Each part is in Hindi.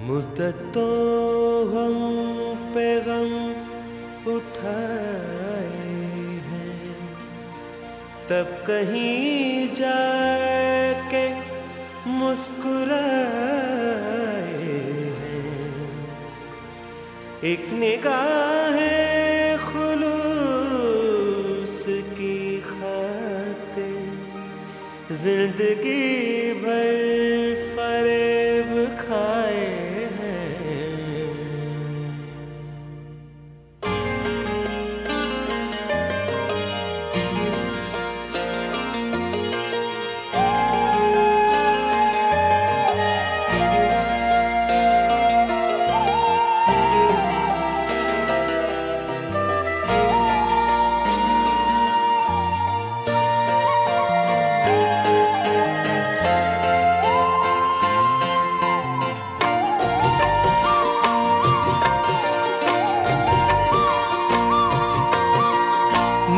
मुद्दत तो हम पे गम उठाए हैं। तब कहीं जाके मुस्कुराए हैं। एक निगाह है खुलूस की खातिर। ज़िंदगी भर फरेब खाए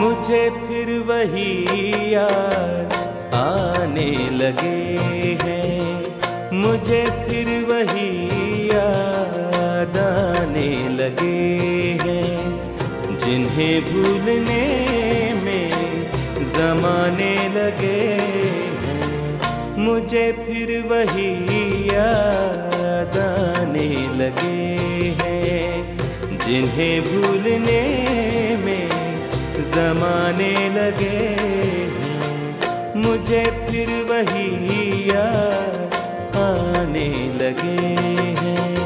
मुझे फिर वही याद आने लगे हैं। मुझे फिर वही याद आने लगे हैं। जिन्हें भूलने में जमाने लगे हैं। मुझे फिर वही याद आने लगे हैं। जिन्हें भूलने में जमाने लगे मुझे फिर वही याद आने लगे हैं।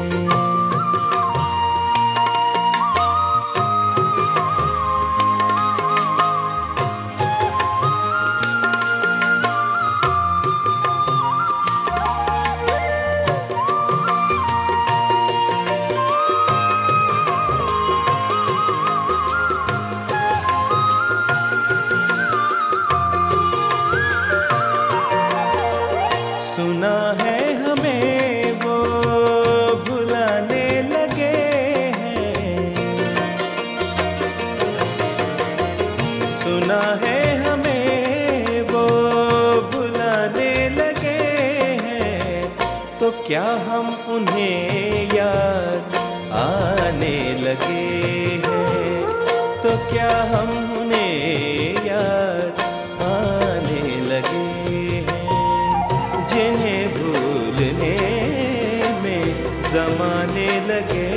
सुना है हमें, वो भुलाने लगे हैं। तो क्या हम उन्हें याद आने लगे हैं? तो क्या हम उन्हें याद आने लगे हैं? जिन्हें भूलने में जमाने लगे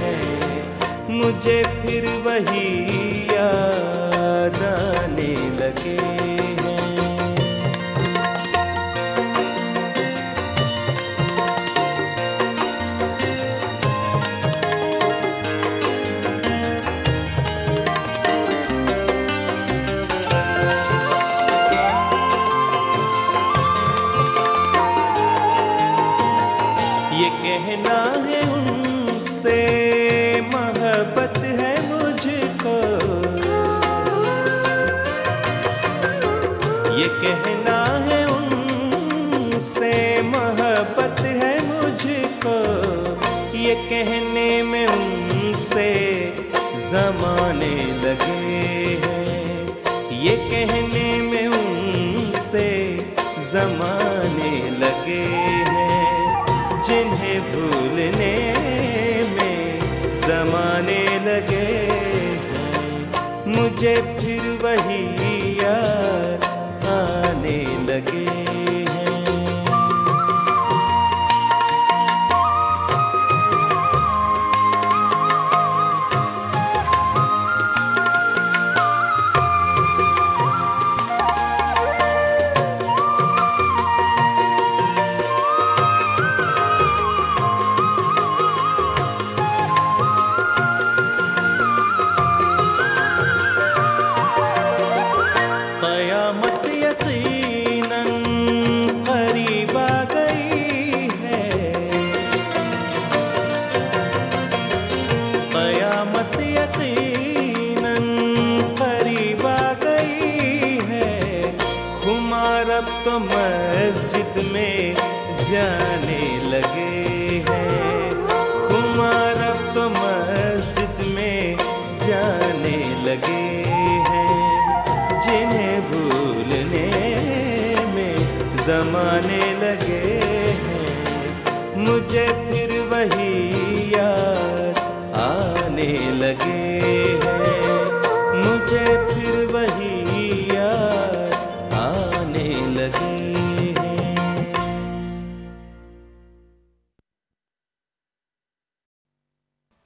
हैं, मुझे फिर वही याद मोहब्बत है मुझको। ये कहने में उनसे जमाने लगे हैं। ये कहने में उनसे जमाने लगे हैं। जिन्हें भूलने में जमाने लगे हैं। मुझे फिर वही याद आने लगे